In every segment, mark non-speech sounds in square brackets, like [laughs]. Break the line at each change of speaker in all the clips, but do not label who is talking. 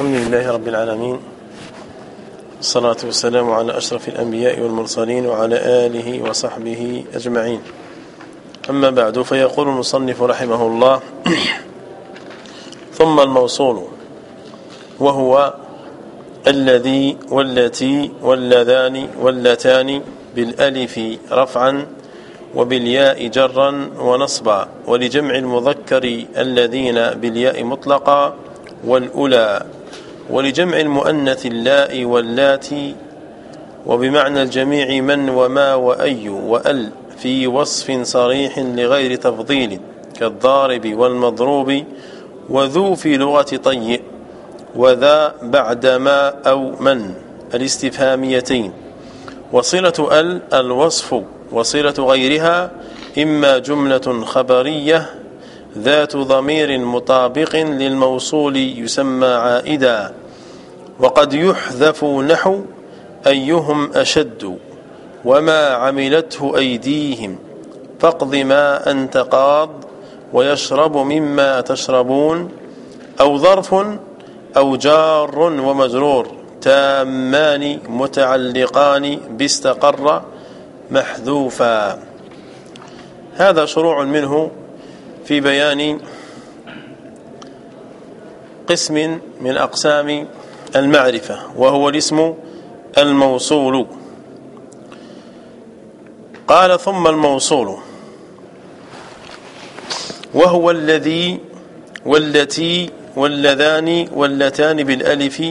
الحمد لله رب العالمين. الصلاة والسلام على أشرف الأنبياء والمرسلين وعلى آله وصحبه أجمعين. أما بعد فيقول المصنف رحمه الله [clears throat] ثم الموصول وهو الذي والتي واللذان واللتان بالألف رفعا وبالياء جرا ونصبا ولجمع المذكر الذين بالياء مطلقا والأولى ولجمع المؤنث اللاء واللاتي وبمعنى الجميع من وما وأي وأل في وصف صريح لغير تفضيل كالضارب والمضروب وذو في لغة طيء وذا بعد ما أو من الاستفهاميتين. وصلة أل الوصف وصلة غيرها إما جملة خبرية ذات ضمير مطابق للموصول يسمى عائدا. وقد يحذف نحو أيهم أشد وما عملته أيديهم فاقض ما أنت قاض ويشرب مما تشربون أو ظرف أو جار ومجرور تامان متعلقان باستقر محذوفا. هذا شروع منه في بيان قسم من أقسام المعرفة وهو الاسم الموصول. قال ثم الموصول. وهو الذي والتي واللذان واللتان بالألف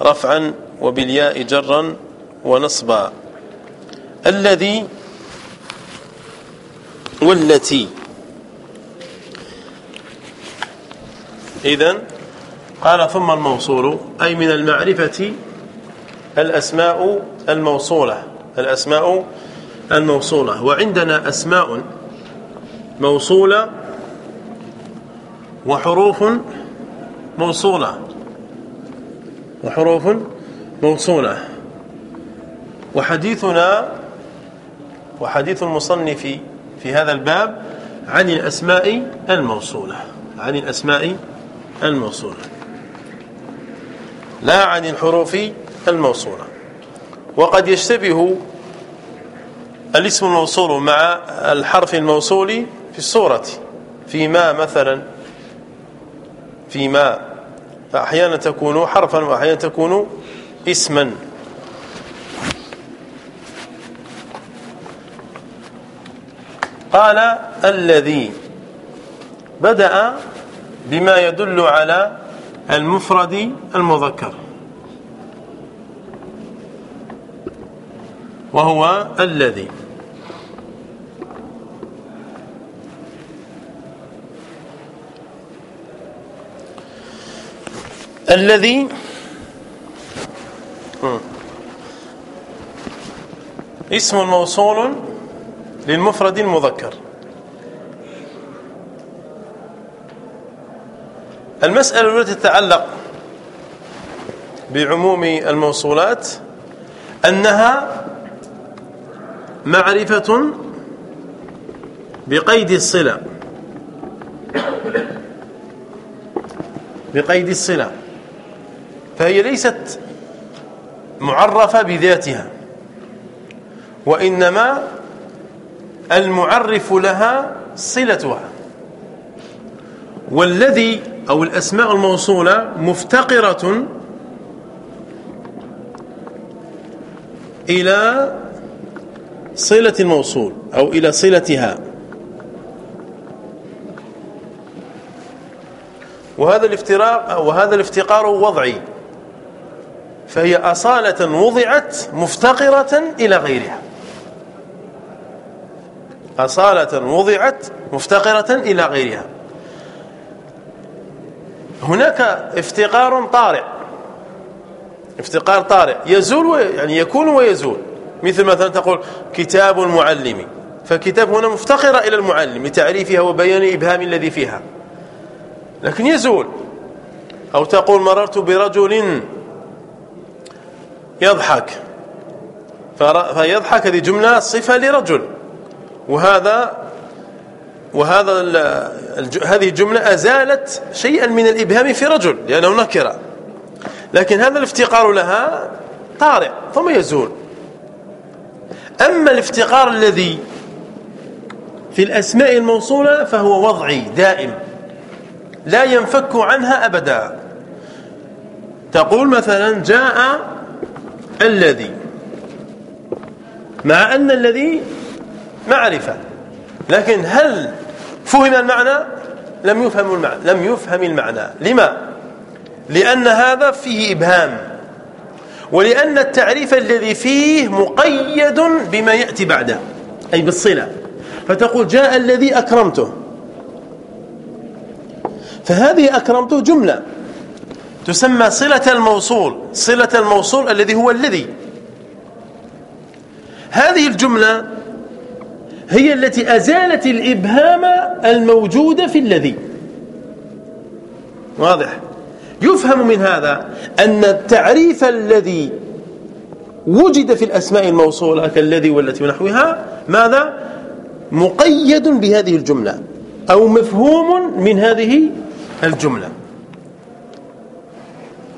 رفعا وبالياء جرا ونصبا. الذي والتي. إذن قال ثم الموصول أي من المعرفة الأسماء الموصولة الأسماء الموصولة. وعندنا أسماء موصولة وحروف موصولة. وحروف موصولة. وحديثنا وحديث المصنف في هذا الباب عن الأسماء الموصولة عن الأسماء الموصولة. لا عن الحروف الموصولة. وقد يشتبه الاسم الموصول مع الحرف الموصول في الصورة. فيما مثلا فيما فأحيانا تكون حرفا وأحيانا تكون اسما. قال الذي بدأ بما يدل على المفرد المذكر. وهو الذي الذي اسم موصول للمفرد المذكر. المسألة التي تتعلق بعموم الموصولات أنها معرفة بقيد الصلة. بقيد الصلة. فهي ليست معرفة بذاتها وإنما المعرف لها صلتها. والذي أو الأسماء الموصولة مفتقرة إلى صلة الموصول أو إلى صلتها. وهذا الافتراق وهذا الافتقار وضعي. فهي أصالة وضعت مفتقرة إلى غيرها. أصالة وضعت مفتقرة إلى غيرها. هناك افتقار طارئ. افتقار طارئ. يزول يعني يكون ويزول. مثل مثلا تقول كتاب المعلم. فكتاب هنا مفتقرة إلى المعلم لتعريفها وبيان إبهام الذي فيها. لكن يزول. أو تقول مررت برجل يضحك. فيضحك هذه جملة صفة لرجل. وهذا وهذا هذه الجملة أزالت شيئا من الإبهام في رجل لأنه نكرة. لكن هذا الافتقار لها طارئ ثم يزول. أما الافتقار الذي في الأسماء الموصولة فهو وضعي دائم لا ينفك عنها أبدا. تقول مثلا جاء الذي مع أن الذي معرفة لكن هل فهم المعنى؟ لم يفهم المعنى لم يفهم المعنى. لما؟ لأن هذا فيه إبهام ولأن التعريف الذي فيه مقيد بما يأتي بعده أي بالصلة. فتقول جاء الذي أكرمته. فهذه أكرمته جملة تسمى صلة الموصول صلة الموصول الذي هو الذي. هذه الجملة هي التي أزالت الإبهام الموجود في الذي. واضح. يفهم من هذا أن التعريف الذي وجد في الأسماء الموصولة كالذي والتي ونحوها ماذا؟ مقيد بهذه الجملة أو مفهوم من هذه الجملة.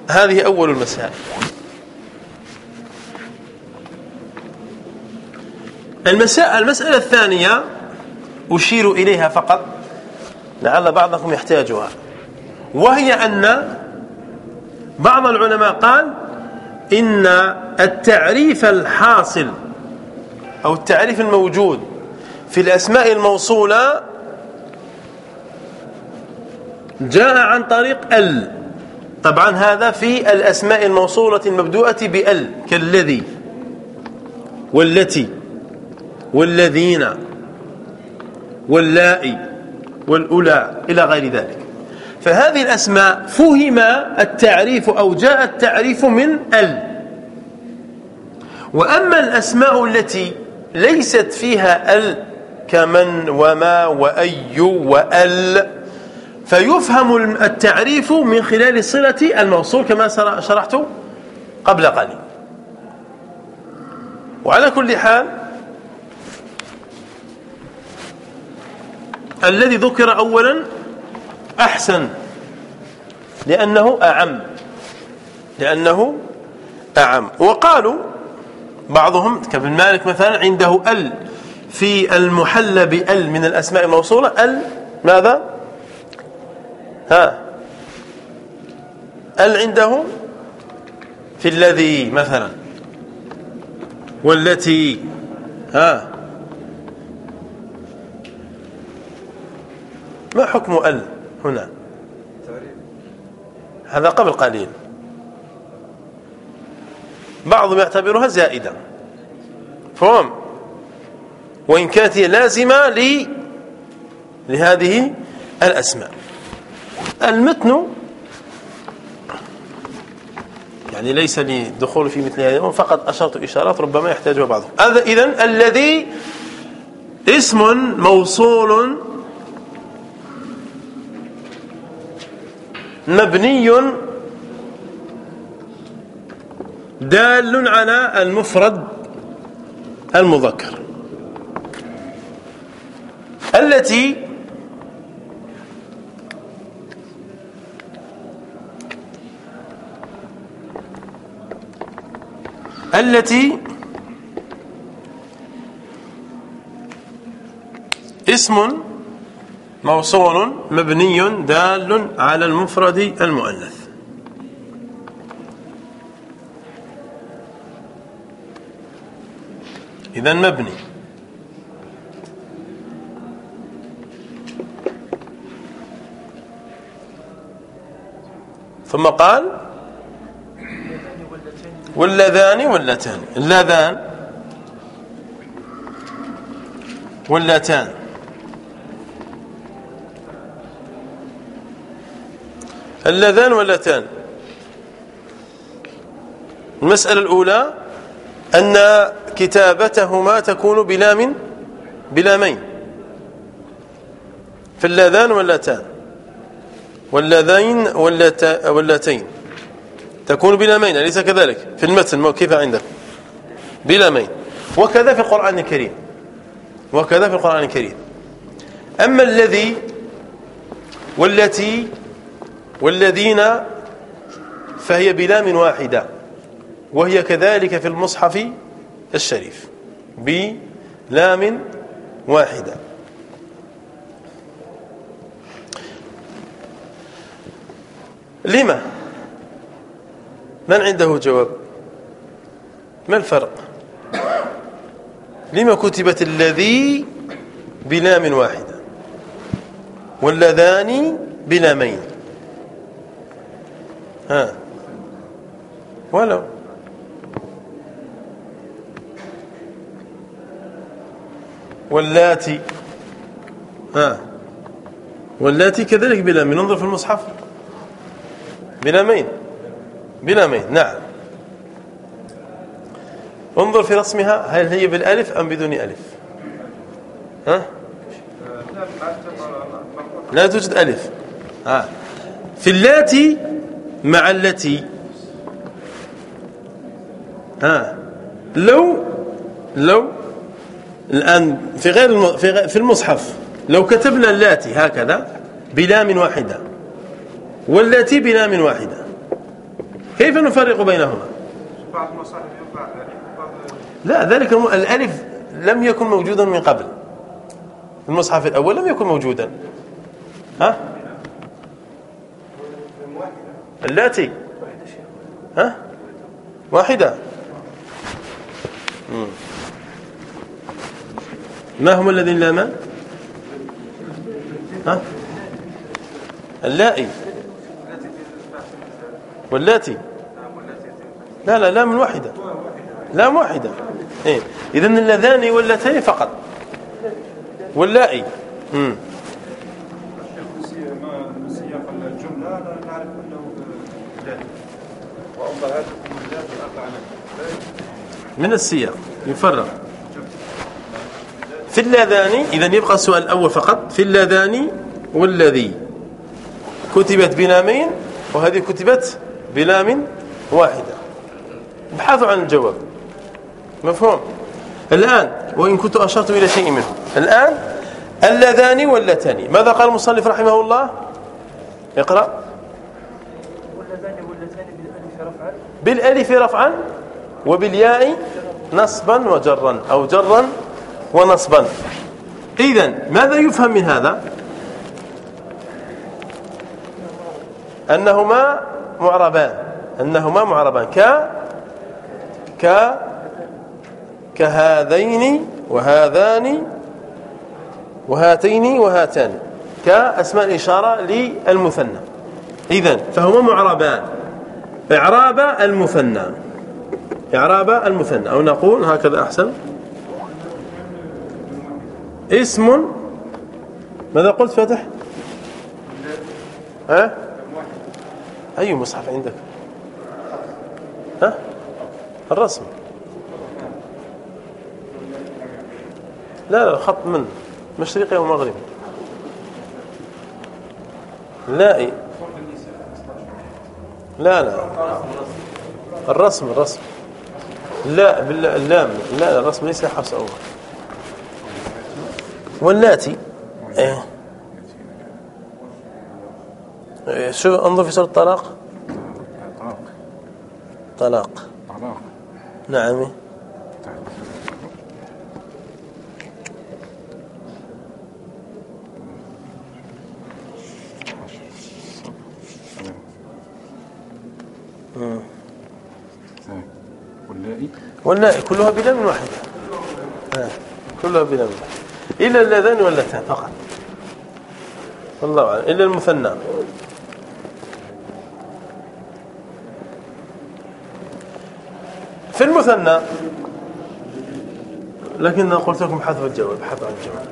هذه أول المسائل. المسألة, المسألة الثانية أشير إليها فقط. لعل بعضكم يحتاجها. وهي أن بعض العلماء قال إن التعريف الحاصل أو التعريف الموجود في الأسماء الموصولة جاء عن طريق ال. طبعا هذا في الأسماء الموصولة المبدوءة بال كالذي والتي. والذين واللائي والأولى إلى غير ذلك. فهذه الأسماء فهم التعريف أو جاء التعريف من ال. وأما الأسماء التي ليست فيها ال كمن وما وأي وأل فيفهم التعريف من خلال صلة الموصول كما شرحت قبل قليل. وعلى كل حال الذي ذكر أولا أحسن لأنه أعم لأنه أعم. وقالوا بعضهم كابن مالك مثلا عنده أل في المحلى بأل من الأسماء الموصولة. أل ماذا؟ ها أل عنده في الذي مثلا والتي ها. ما حكم أل هنا؟ هذا قبل قليل. بعضهم يعتبرها زائدة. فهم؟ وإن كانت هي لازمة ل لهذه الأسماء. المتن يعني ليس لي دخول في مثل هذا فقط أشرت إشارات ربما يحتاجها بعضهم. إذن الذي اسم موصول مبني دال على المفرد المذكر التي التي اسم موصول مبني دال على المفرد المؤنث. إذا مبني. ثم قال واللذان واللتان. اللذان. واللتان. اللذان واللتان. المسألة الأولى أن كتابتهما تكون بلام بلامين في اللذان واللتان. واللذين واللتين. تكون بلامين أليس كذلك؟ في المتن كيف عندك؟ بلامين وكذا في القرآن الكريم. وكذا في القرآن الكريم. أما الذي والتي والذين فهي بلام واحدة وهي كذلك في المصحف الشريف بلام واحدة. لما؟ من عنده جواب؟ ما الفرق؟ لما كتبت الذي بلام واحدة واللذان بلامين ها. ولو. واللاتي. ها. واللاتي كذلك بلا من انظر في المصحف. بلا مين بلا مين نعم. انظر في رسمها. هل هي بالألف أم بدون ألف؟ ها؟ لا توجد ألف. ها. في اللاتي مع التي ها لو لو الآن في غير في المصحف لو كتبنا اللاتي هكذا بلام واحدة واللاتي بلام واحدة كيف نفرق بينهما؟ لا ذلك الألف لم يكن موجودا من قبل. المصحف الأول لم يكن موجودا. ها؟ اللاتي. ها؟ واحدة. ما هم الذين لا مال ها؟ اللائي. واللاتي. لا لا لام واحدة. لام واحدة. إيه؟ إذا اللذان واللتين فقط. واللائي. من السياق يفرق في اللذان إذا يبقى السؤال الأول فقط في اللذان والذي كتبت بلامين وهذه كتبت بلام واحدة. ابحثوا عن الجواب. مفهوم؟ الآن وإن كنت أشرت إلى شيء منه. الآن اللذان واللتان. ماذا قال المصنف رحمه الله؟ اقرأ. بالألف رفعا وبالياء نصبا وجرا أو جرا ونصبا. اذا ماذا يفهم من هذا؟ أنهما معربان أنهما معربان. ك ك كهذين وهذان وهاتين وهاتان. كأسماء الإشارة للمثنى. إذا فهما معربان. إعراب المثنى. إعراب المثنى. أو نقول هكذا أحسن. اسم. ماذا قلت فتح؟ ها؟ أي مصحف عندك؟ ها؟ الرسم. لا لا الخط من. مشرقي ومغربي لا لا لا. الرسم الرسم. لا باللام لا لا الرسم ليس حرف أول. واللاتي إيه. شو انظر في سوره الطلاق. طلاق. طلاق. نعم. واللائي كلها بلام واحدة كلها بلام واحدة إلا اللذان واللتان فقط. والله أعلم. إلا المثنى. في المثنى. لكن قلت لكم حذف الجواب حذف الجواب.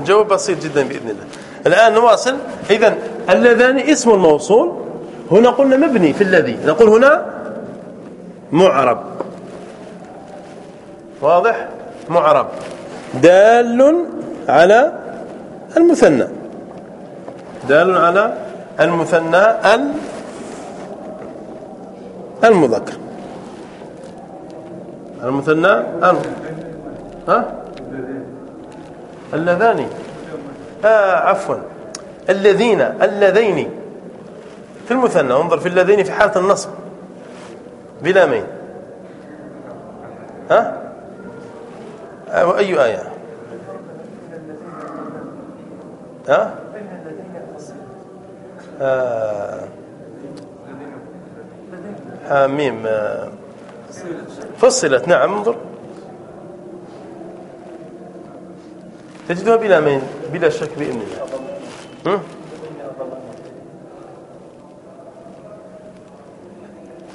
الجواب بسيط جدا بإذن الله. الآن نواصل. إذا اللذان اسم الموصول. هنا قلنا مبني في الذي. نقول هنا معرب. واضح؟ معرب دال على المثنى. دال على المثنى المذكر. المثنى ال. ها؟ اللذان. آه عفوا. الذين اللذين. في المثنى انظر في اللذين في حالة النصب. بلا مين ها؟ أي آية؟ ها؟ آه حاميم فصلت. نعم انظر. تجدها بلا مين بلا شك بإذن الله.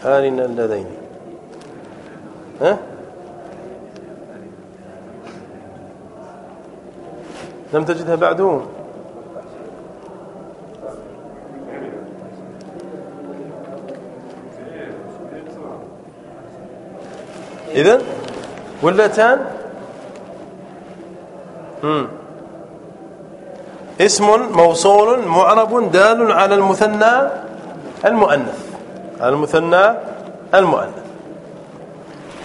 آلنا اللذين. ها؟ لم تجدها بعده إذن واللتان؟ اسم موصول معرب دال على المثنى المؤنث. على المثنى المؤنث.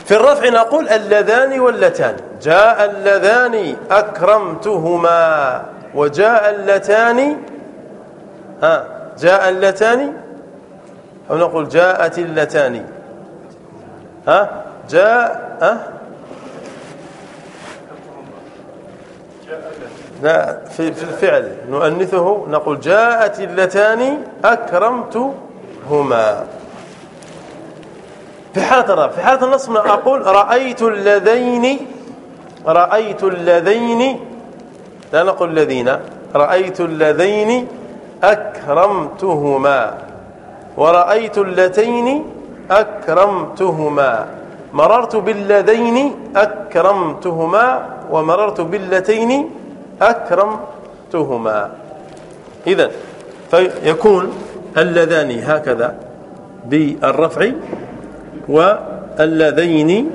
في الرفع نقول اللذان واللتان. جاء اللذان أكرمتهما وجاء اللتان ها جاء اللتان أو نقول جاءت اللتان ها جاء ها؟ لا في, في الفعل نؤنثه نقول جاءت اللتان أكرمتهما. في حالة الرفع في حالة النصب أقول رأيت اللذين رأيت اللذين لا نقول الذين رأيت اللذين أكرمتهما ورأيت اللتين أكرمتهما مررت باللذين أكرمتهما ومررت باللتين أكرمتهما. إذا فيكون اللذان هكذا بالرفع واللذين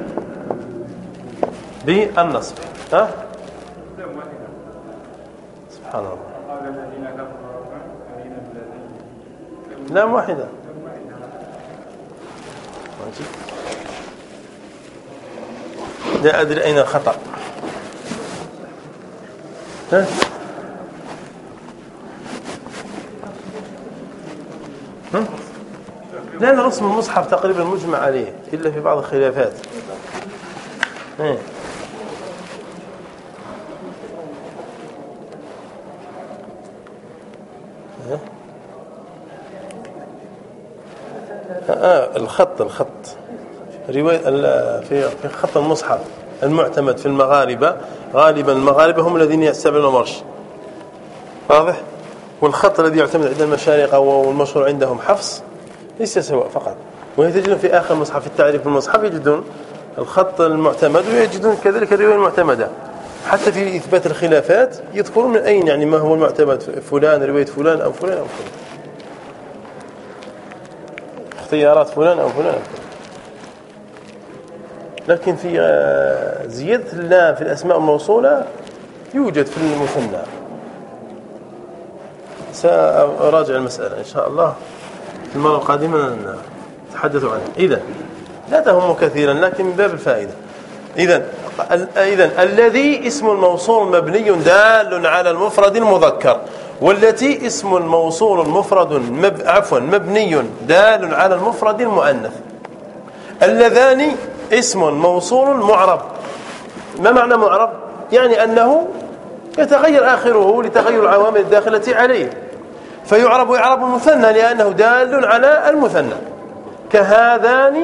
بالنصب. ها؟ سبحان الله. لام واحدة لا أدري أين الخطأ. ها؟ ها؟ لأن رسم المصحف تقريبا مجمع عليه إلا في بعض الخلافات. إيه. آه الخط الخط. في خط المصحف المعتمد في المغاربة غالبا المغاربة هم الذين يستعملون المرش واضح؟ والخط الذي يعتمد عند المشارقة والمشهور عندهم حفص. ليس سواء فقط. وهي تجدون في آخر المصحف في التعريف المصحف يجدون الخط المعتمد ويجدون كذلك الرواية المعتمدة. حتى في إثبات الخلافات يذكرون من أين يعني ما هو المعتمد فلان رواية فلان أو فلان أو فلان. اختيارات فلان أو فلان, أو فلان. لكن في آه، زيادة اللام في الأسماء الموصولة يوجد في المثنى. سأراجع المسألة إن شاء الله. في المرة القادمة نتحدث عنها إذا لا تهم كثيرا لكن من باب الفائدة. إذا إذا الذي اسم الموصول مبني دال على المفرد المذكر والتي اسم موصول مفرد مب عفوا مبني دال على المفرد المؤنث. اللذان اسم موصول معرب. ما معنى معرب؟ يعني أنه يتغير آخره لتغير العوامل الداخلة عليه. فيعرب إعراب المثنى لأنه دال على المثنى. كهذان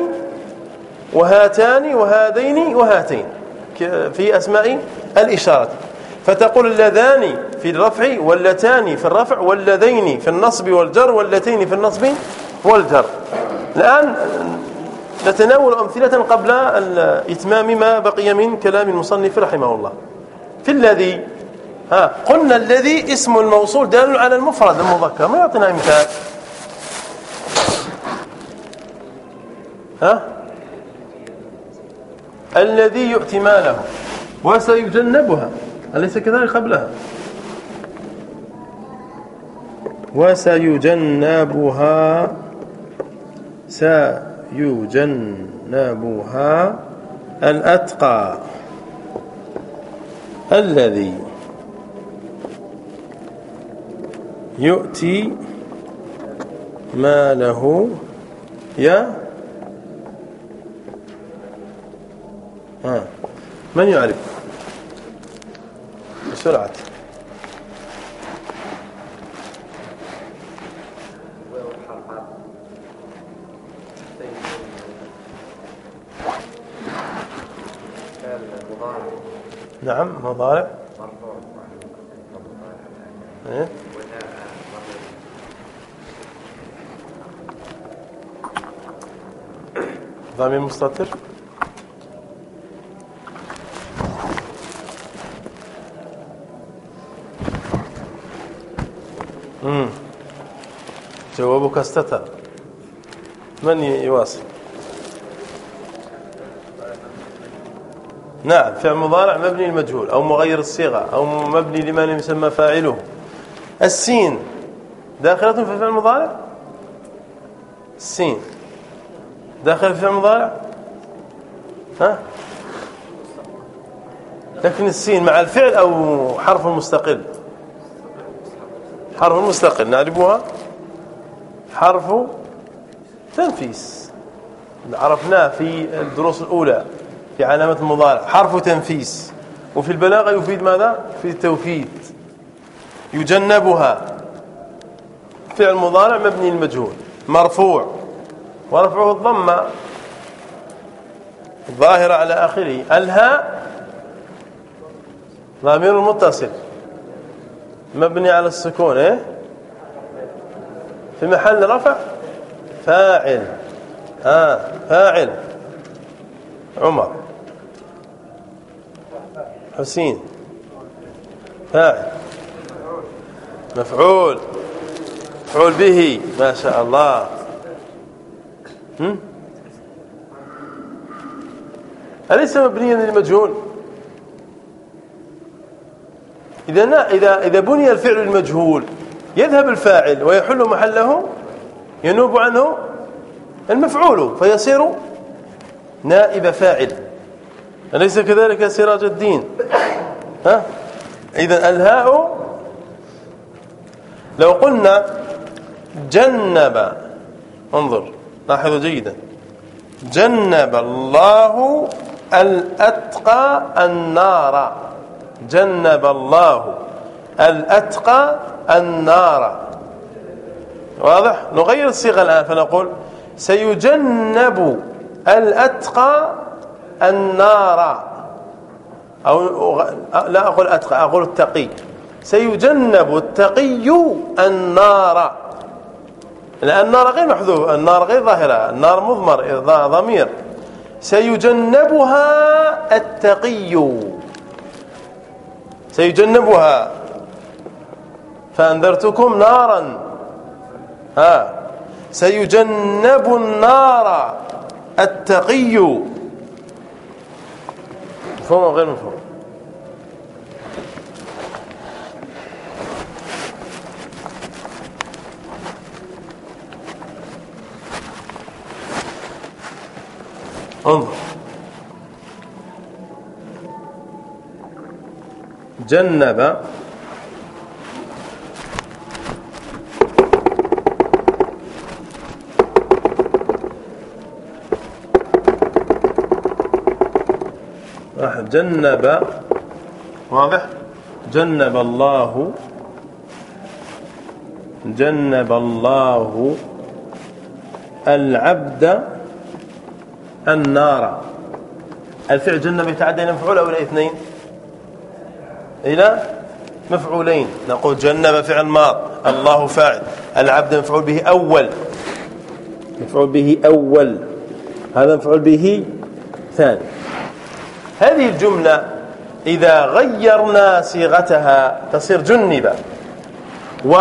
وهاتان وهذين وهاتين. في أسماء الإشارة. فتقول اللذان في الرفع واللتان في الرفع واللذين في النصب والجر واللتين في النصب والجر. الآن نتناول أمثلة قبل إتمام ما بقي من كلام المصنف رحمه الله. في الذي ها قلنا الذي اسم الموصول دال على المفرد المذكر ما يعطينا مثال ها؟ الذي يؤتي ماله وسيجنبها أليس كذلك قبلها؟ وسيجنبها سيجنبها الأتقى. الذي يؤتي ما له يا من يعرف؟ بسرعة. نعم مضارع. إيه؟ ضمير مستتر امم جوابك استتر من يواصل نعم فعل مضارع مبني المجهول أو مغير الصيغة أو مبني لما لم يسمى فاعله السين داخلة في فعل المضارع السين داخل في المضارع ها؟ لكن السين مع الفعل أو حرف مستقل؟ حرف مستقل نعرفها حرف تنفيس. عرفناه في الدروس الأولى في علامة المضارع. حرف تنفيس. وفي البلاغة يفيد ماذا؟ في التوكيد يجنبها. فعل مضارع مبني المجهول مرفوع. ورفعه الضمه ظاهرة على آخره. الهاء ضمير متصل. مبني على السكون إيه؟ في محل رفع فاعل. آه فاعل. عمر. حسين. فاعل. مفعول. مفعول به. ما شاء الله؟ أليس مبنيا للمجهول؟ إذا إذا إذا بني الفعل المجهول يذهب الفاعل ويحل محله ينوب عنه المفعول فيصير نائب فاعل. أليس كذلك سراج الدين؟ ها؟ إذا الهاء لو قلنا جنب انظر. لاحظوا جيدا. جنب الله الأتقى النار. جنب الله الأتقى النار. واضح؟ نغير الصيغة الآن فنقول سيجنب الأتقى النار. أو لا أقول أتقى أقول التقي. سيجنب التقي النار. لأن النار غير محذوف النار غير ظاهرة النار مضمر ضمير. سيجنبها التقي. سيجنبها. فأنذرتكم نارا. ها. سيجنب النار التقي. مفهوم غير مفهوم؟ أنظر. جنب. جنب. واضح. جنب الله. جنب الله. العبد. النار. الفعل جنب يتعدى إلى مفعول أو إلى اثنين. إلى مفعولين. نقول جنب فعل ماض. الله فاعل. العبد مفعول به أول. مفعول به أول. هذا مفعول به ثاني. هذه الجملة إذا غيرنا صيغتها تصير جنب و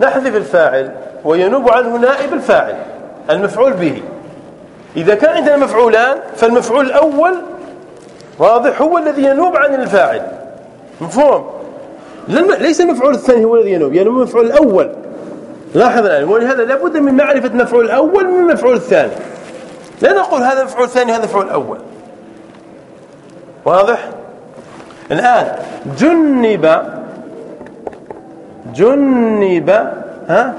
نحذف الفاعل وينوب عنه نائب الفاعل. المفعول به. إذا كان عندنا مفعولان فالمفعول الأول واضح هو الذي ينوب عن الفاعل. مفهوم؟ ليس المفعول الثاني هو الذي ينوب ينوب المفعول الأول. لاحظ الآن ولهذا لابد من معرفة المفعول الأول من المفعول الثاني. لا نقول هذا مفعول ثاني هذا مفعول أول. واضح؟ الآن جنب جنب ها؟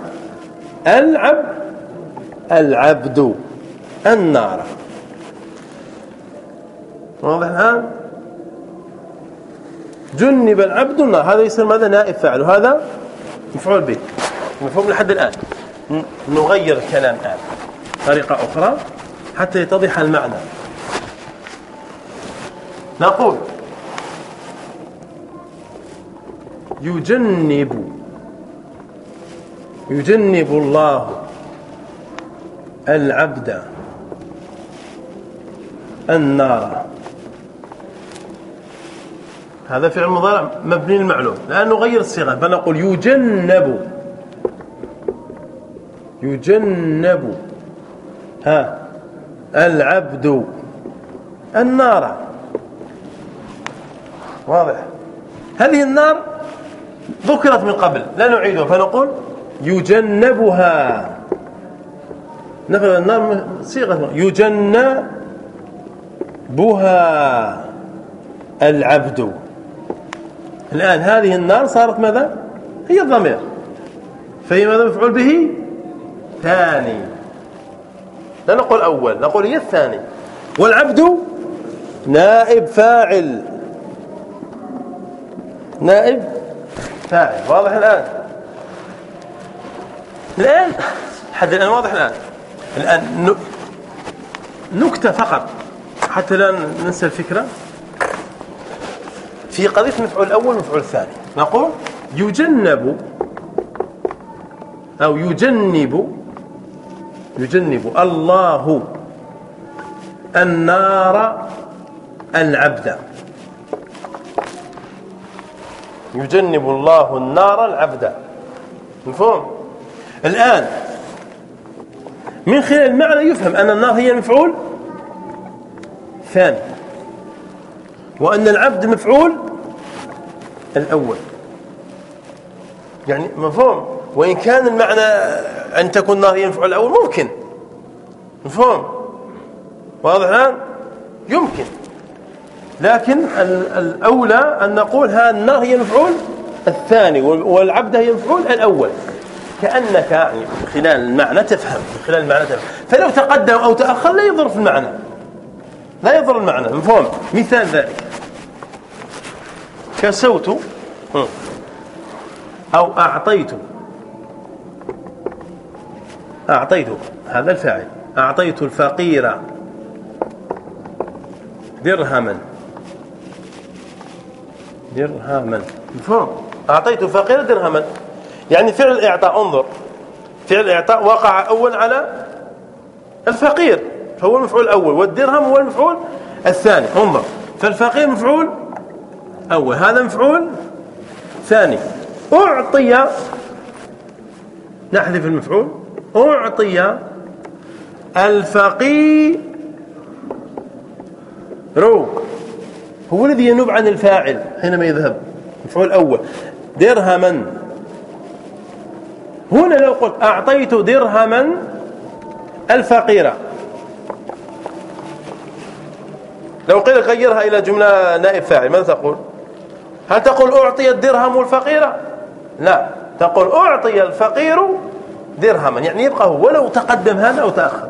العب العبد النار. واضح الآن؟ جنب العبد النار. هذا يصير ماذا؟ نائب فاعل وهذا مفعول به. مفهوم لحد الآن. نغير الكلام الآن. طريقة أخرى حتى يتضح المعنى. نقول يجنب يجنب الله العبد النار. هذا فعل مضارع مبني للمعلوم الان نغير الصيغة فنقول يجنب. يجنب. ها العبد النار. واضح؟ هذه النار؟ ذكرت من قبل لا نعيدها فنقول يجنبها. نفذ النار صيغة يجنبها العبد. الآن هذه النار صارت ماذا؟ هي الضمير. فهي ماذا مفعول به؟ ثاني. لا نقول أول نقول هي الثاني. والعبد نائب فاعل. نائب فاعل واضح الآن؟ الآن؟ حد الآن واضح الآن. الآن نكتة فقط حتى لا ننسى الفكرة. في قضية المفعول الأول والمفعول الثاني نقول يجنب أو يجنب يجنب الله النار العبد. يجنب الله النار العبد. مفهوم؟ الآن من خلال المعنى يفهم أن النار هي المفعول ثاني وأن العبد مفعول الأول. يعني مفهوم؟ وإن كان المعنى أن تكون النار هي المفعول الأول ممكن. مفهوم؟ واضح الآن؟ يمكن. لكن الأولى أن نقول ها النار هي المفعول الثاني والعبد هي المفعول الأول. كأنك يعني خلال المعنى تفهم خلال المعنى تفهم. فلو تقدم أو تأخر لا يضر في المعنى. لا يضر المعنى مفهوم؟ مثال ذلك. كسوت أو أعطيت. أعطيت هذا الفاعل. أعطيت الفقير درهما. درهما مفهوم؟ أعطيت الفقير درهما. يعني فعل الإعطاء انظر. فعل الإعطاء وقع أول على الفقير. فهو المفعول الأول والدرهم هو المفعول الثاني. انظر. فالفقير مفعول أول هذا مفعول ثاني. أعطي نحذف المفعول. أعطي الفقير هو الذي ينوب عن الفاعل حينما يذهب. المفعول الأول درهما. هنا لو قلت أعطيت درهما الفقير لو قيل غيرها إلى جملة نائب فاعل ماذا تقول؟ هل تقول أعطي الدرهم الفقير لا تقول أعطي الفقير درهما. يعني يبقى هو ولو تقدم هذا أو تأخر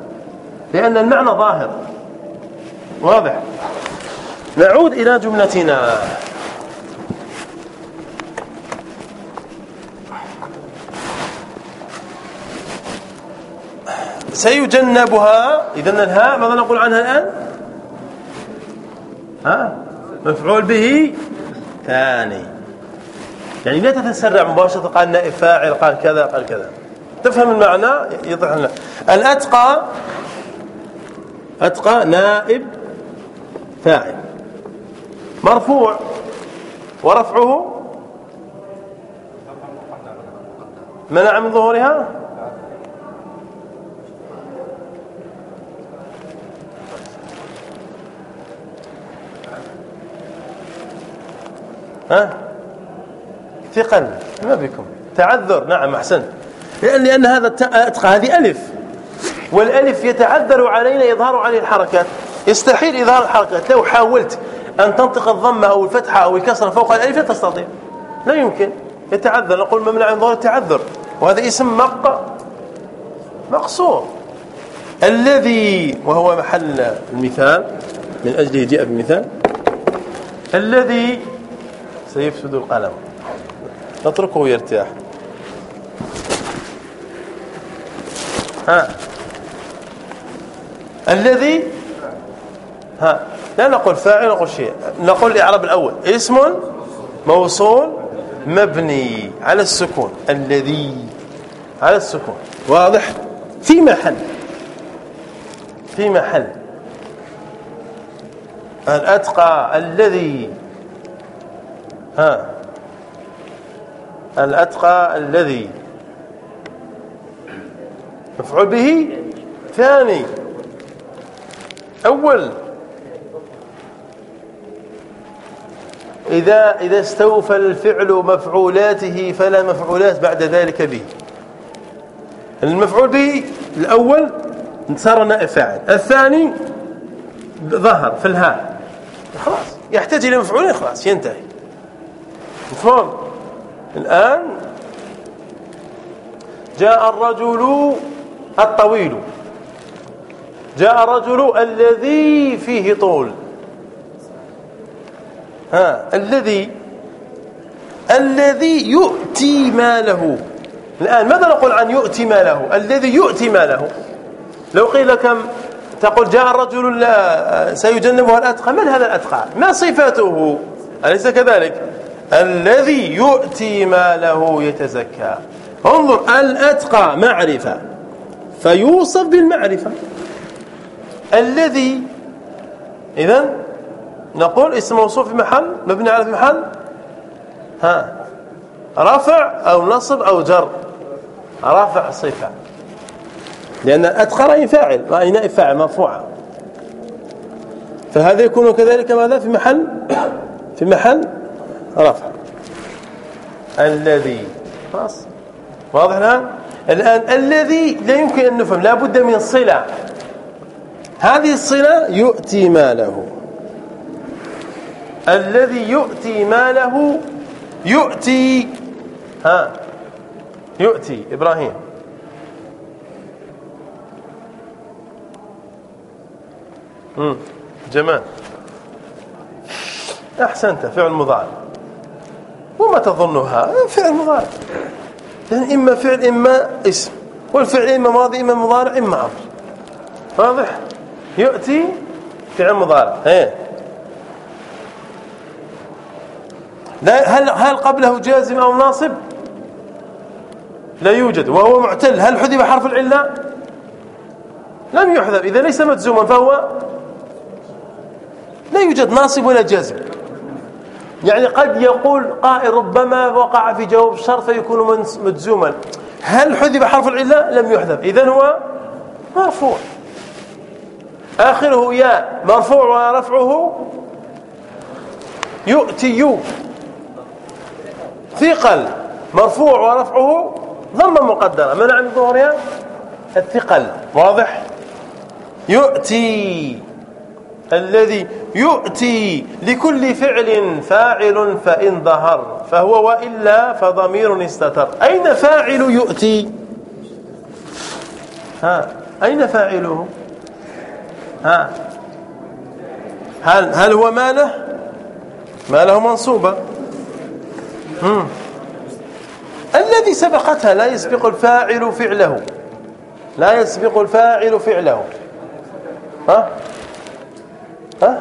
لأن المعنى ظاهر واضح. نعود إلى جملتنا. سيجنبها. إذا الهاء ماذا نقول عنها الآن؟ ها؟ مفعول به ثاني. يعني لا تتسرع مباشرة قال نائب فاعل قال كذا قال كذا. تفهم المعنى؟ يطرح لنا. الأتقى أتقى نائب فاعل. مرفوع. ورفعه؟ منع من ظهورها؟ ها؟ ثقل. ما بكم؟ تعذر. نعم أحسنت. لأن هذا أتقى. هذه ألف. والألف يتعذر علينا إظهار عليه الحركات يستحيل إظهار الحركات لو حاولت أن تنطق الضمه أو الفتحه أو الكسره فوق الألف لا تستطيع. لا يمكن. يتعذر. نقول ممنع من ظهور التعذر. وهذا اسم مق مقصور. الذي وهو محل المثال. من أجله جاء بمثال. الذي سيفسد القلم. نتركه يرتاح. ها. الذي؟ ها. لا نقول فاعل نقول شيء. نقول الإعراب الأول. اسم موصول مبني على السكون. الذي. على السكون. واضح؟ في محل. في محل. الأتقى الذي. ها. الأتقى الذي مفعول به ثاني. أول. إذا إذا استوفى الفعل مفعولاته فلا مفعولات بعد ذلك به. المفعول به الأول صار نائب فاعل. الثاني ظهر في الهاء. خلاص. يحتاج إلى مفعولين خلاص ينتهي. مفهوم الآن جاء الرجل الطويل. جاء الرجل الذي فيه طول. ها الذي الذي يؤتي ماله. الآن ماذا نقول عن يؤتي ماله؟ الذي يؤتي ماله. لو قيل كم؟ تقول جاء الرجل سيجنبها الأتقى. من هذا الأتقى؟ ما صفاته؟ أليس كذلك؟ الذي يؤتي ماله يتزكى. انظر الأتقى معرفة. فيوصف بالمعرفة. الذي إذا نقول اسم موصوف في محل مبني على في محل. ها رفع أو نصب أو جر. رفع صفة. لأن الأتقى رأي فاعل رأي نائب فاعل مرفوعة. فهذا يكون كذلك ماذا؟ في محل؟ في محل رفع. الذي خلاص؟ واضح الآن؟ الآن الذي لا يمكن أن نفهم لا بد من صلة. هذه الصلة يؤتي ماله. الذي يؤتي ماله يؤتي ها يؤتي إبراهيم. جمال. أحسنت فعل مضارع وما تظنها فعل مضارع. لأن إما فعل إما اسم. والفعل إما ماضي إما مضارع إما أمر واضح؟ يؤتي فعل مضارع. إيه. لا هل هل قبله جازم أو ناصب؟ لا يوجد. وهو معتل. هل حذف حرف العله لم يحذف. إذا ليس مجزوما فهو لا يوجد ناصب ولا جازم. يعني قد يقول قائل ربما وقع في جواب الشرط فيكون مجزوما. هل حذف حرف العله لم يحذف. اذا هو مرفوع. آخره ياء. مرفوع ورفعه يؤتي ثقل. مرفوع ورفعه ضمه مقدرة. منع من ظهورها الثقل. واضح؟ يؤتي. الذي يؤتي لكل فعل فاعل فإن ظهر فهو وإلا فضمير استتر. أين فاعل يؤتي؟ ها أين فاعله؟ ها هل هل هو ماله؟ ماله منصوبة. هم. الذي سبقتها لا يسبق الفاعل فعله. لا يسبق الفاعل فعله. ها؟ ها؟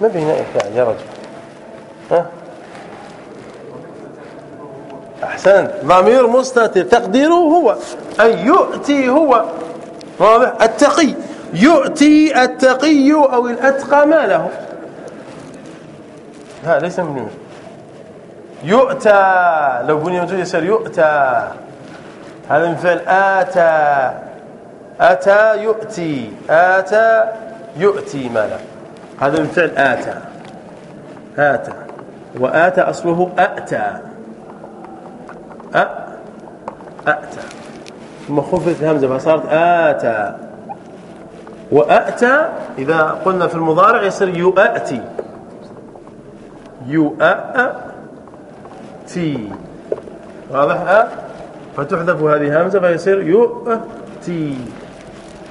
ما بين فاعل يا رجل. ها؟ أحسنت. ضمير مستتر. تقديره هو. أي يؤتي هو. واضح؟ التقي. يؤتي التقي أو الأتقى ماله. ها ليس من يؤتى. لو بني موجود يصير يؤتى. هذا من فعل آتى. أتى يؤتي آتى يؤتي ماله هذا من فعل آتى. آتى. وآتى أصله أأتى. أ أأتى. ثم خفت الهمزة فصارت آتى. وأتى إذا قلنا في المضارع يصير يؤتي. يؤتي. واضح؟ أه؟ فتحذف هذه همزة فيصير يؤتي.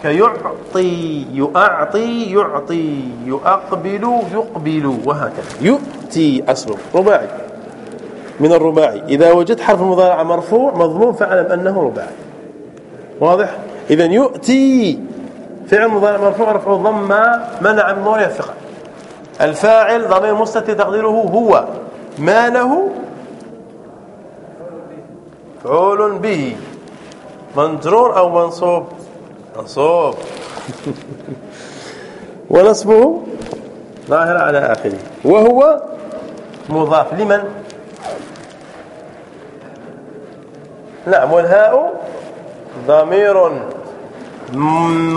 كيعطي يؤعطي يعطي يؤقبل يقبل وهكذا. يؤتي أصله. رباعي. من الرباعي. إذا وجدت حرف المضارع مرفوع مضموم فاعلم أنه رباعي. واضح؟ إذا يؤتي. فعل مضارع مرفوع رفعه ضم منع من نور الثقل الفاعل ضمير مستتر تقديره هو. ما له؟ مفعول به. مجرور أو منصوب؟ منصوب. [laughs] ونصبه ظاهر على آخره. وهو مضاف لمن؟ نعم والهاء ضمير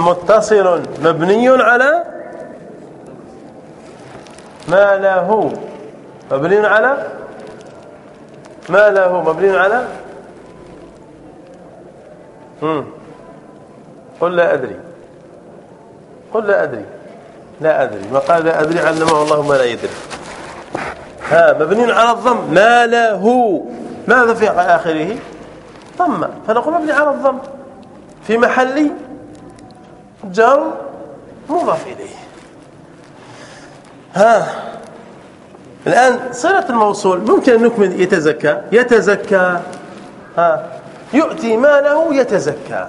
متصل مبني على ما له. مبني على ما له مبني على قل لا أدري. قل لا أدري. لا أدري. ما قال لا أدري علمه الله ما لا يدري. ها مبني على الضم. ما له ماذا في آخره؟ ضم. فنقول مبني على الضم. في محل جر مضاف إليه. ها. الآن صلة الموصول ممكن أن نكمل. يتزكى. يتزكى. ها. يؤتي ماله يتزكى.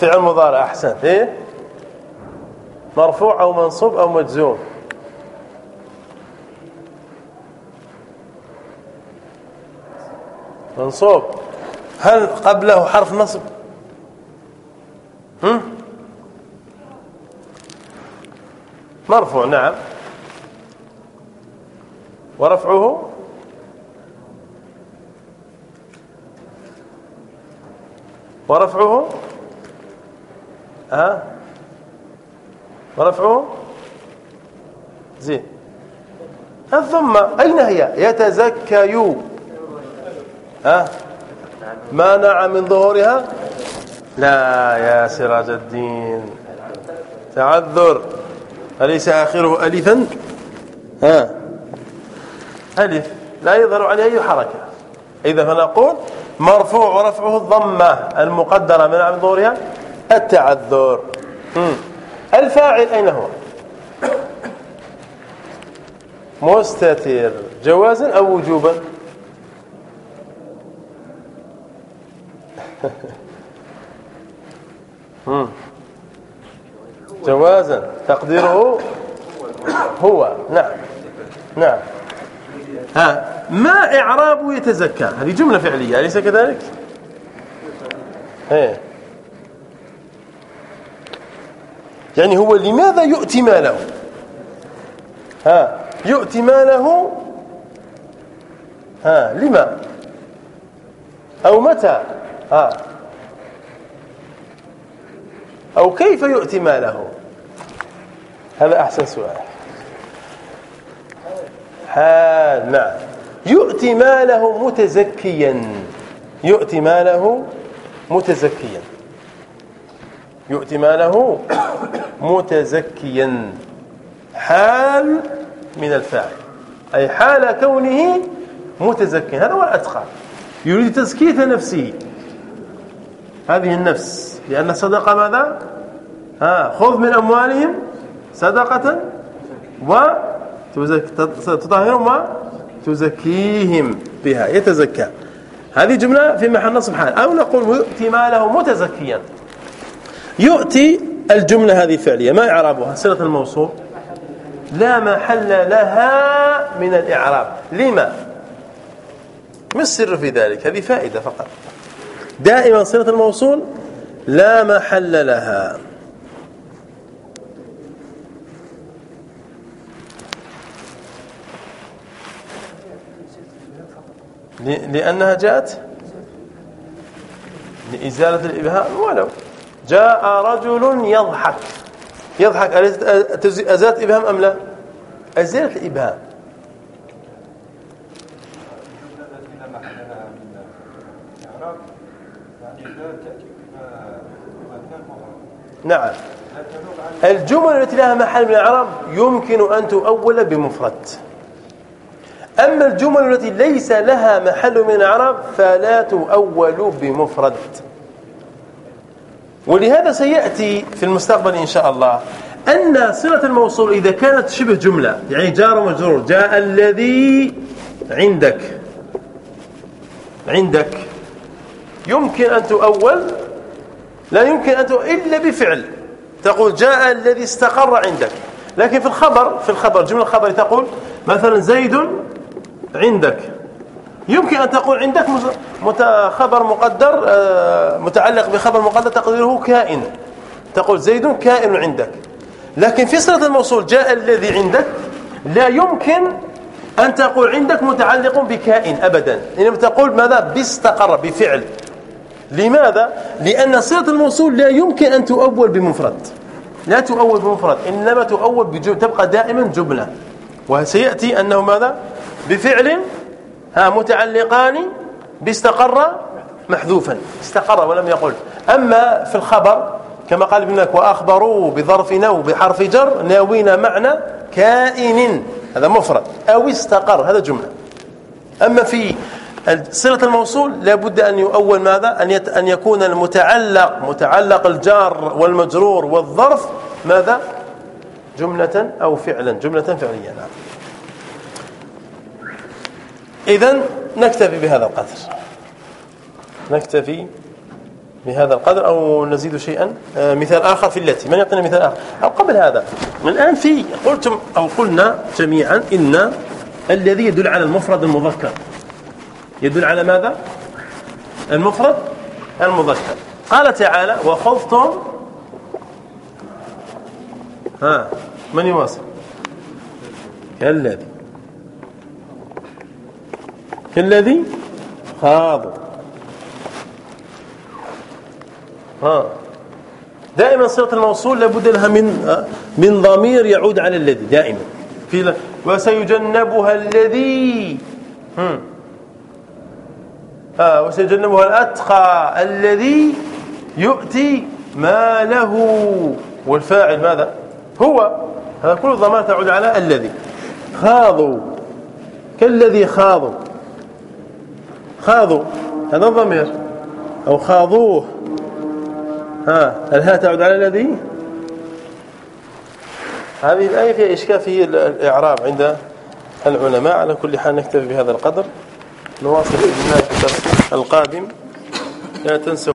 فعل مضارع أحسن. إيه؟ مرفوع أو منصوب أو مجزوم. منصوب. هل قبله حرف نصب؟ هم؟ مرفوع نعم. ورفعه؟ ورفعه؟ ها؟ ورفعه؟ زين. الضمه أين هي؟ يتزكى ها؟ مانع من ظهورها؟ لا يا سراج الدين. تعذر. أليس آخره ألفا ها؟ ألف. لا يظهر عليه أي حركة. إذا فنقول مرفوع ورفعه الضمة المقدرة من ظهورها؟ التعذر. الفاعل أين هو؟ مستتر. جوازا أو وجوبا؟ [laughs] جوازا. تقديره هو. نعم. نعم. ها. ما إعراب يتزكى؟ هذه جملة فعلية أليس كذلك؟ إيه. يعني هو لماذا يؤتي ماله؟ ها يؤتي ماله ها لما؟ أو متى؟ ها. أو كيف يؤتي ماله؟ هذا أحسن سؤال. حال نعم. يؤتي ماله متزكيا. يؤتي ماله متزكيا. يؤتي ماله متزكيا. حال من الفاعل أي حال كونه متزكيا. هذا هو الأتقى. يريد تزكية نفسه. هذه النفس. لأن الصدقة ماذا؟ ها خذ من أموالهم صدقة وتطهرهم وتزكيهم بها يتزكى. هذه جملة في محل نصب حال. أو نقول يؤتي ماله متزكيا. يؤتي الجملة هذه فعلية ما إعرابها؟ صلة الموصول. لا محل لها من الإعراب. لما؟ ما السر في ذلك؟ هذه فائدة فقط. دائما صلة الموصول لا محل لها. لأنها جاءت لإزالة الإبهام. ولو. جاء رجل يضحك. يضحك أزالت إبهام أم لا؟ أزالت الإبهام نعم. الجمل التي لها محل من الإعراب يمكن أن تؤول بمفرد. أما الجمل التي ليس لها محل من الإعراب فلا تؤول بمفرد. ولهذا سيأتي في المستقبل إن شاء الله أن صلة الموصول إذا كانت شبه جملة يعني جار ومجرور جاء الذي عندك. عندك. يمكن أن تؤول لا يمكن أن تؤول إلا بفعل. تقول جاء الذي استقر عندك. لكن في الخبر في الخبر جملة الخبر تقول مثلا زيد عندك. يمكن أن تقول عندك خبر مقدر آه، متعلق بخبر مقدر تقديره كائن. تقول زيد كائن عندك. لكن في صلة الموصول جاء الذي عندك لا يمكن أن تقول عندك متعلق بكائن أبدا. إنما تقول ماذا؟ باستقر بفعل. لماذا؟ لأن صلة الموصول لا يمكن أن تؤول بمفرد. لا تؤول بمفرد إنما تؤول بجملة تبقى دائما جملة. وسيأتي أنه ماذا؟ بفعل ها متعلقان باستقر محذوفا استقر ولم يقل. أما في الخبر كما قال ابن مالك وأخبروا بظرف نو بحرف جر ناوين معنى كائن. هذا مفرد. أو استقر هذا جملة. أما في صلة الموصول لابد أن يؤول ماذا؟ أن أن يكون المتعلق متعلق الجار والمجرور والظرف ماذا؟ جملة أو فعلا جملة فعلية. نعم. اذا نكتفي بهذا القدر. نكتفي بهذا القدر أو نزيد شيئا. آه، مثال آخر في التي. من يعطينا مثال آخر؟ أو قبل هذا. الآن في قلتم أو قلنا جميعا إن الذي يدل على المفرد المذكر. يدل على ماذا؟ المفرد المذكر. قال تعالى وخذتم ها من يواصل؟ كالذي. كالذي؟ خاضوا ها. دائما صيغة الموصول لابد لها من من ضمير يعود على الذي دائما. في وسيجنبها الذي. ها وسيجنبها الأتقى الذي يؤتي ماله. والفاعل ماذا؟ هو. هذا كل ضمائر تعود على الذي. خاضوا. كالذي خاضوا. خاضوا. هذا الضمير أو خاضوه. ها الهاء تعود على الذي؟ هذه الآية فيها إشكال في الإعراب عند العلماء. على كل حال نكتفي بهذا القدر. نواصل في الدرس القادم. لا تنسوا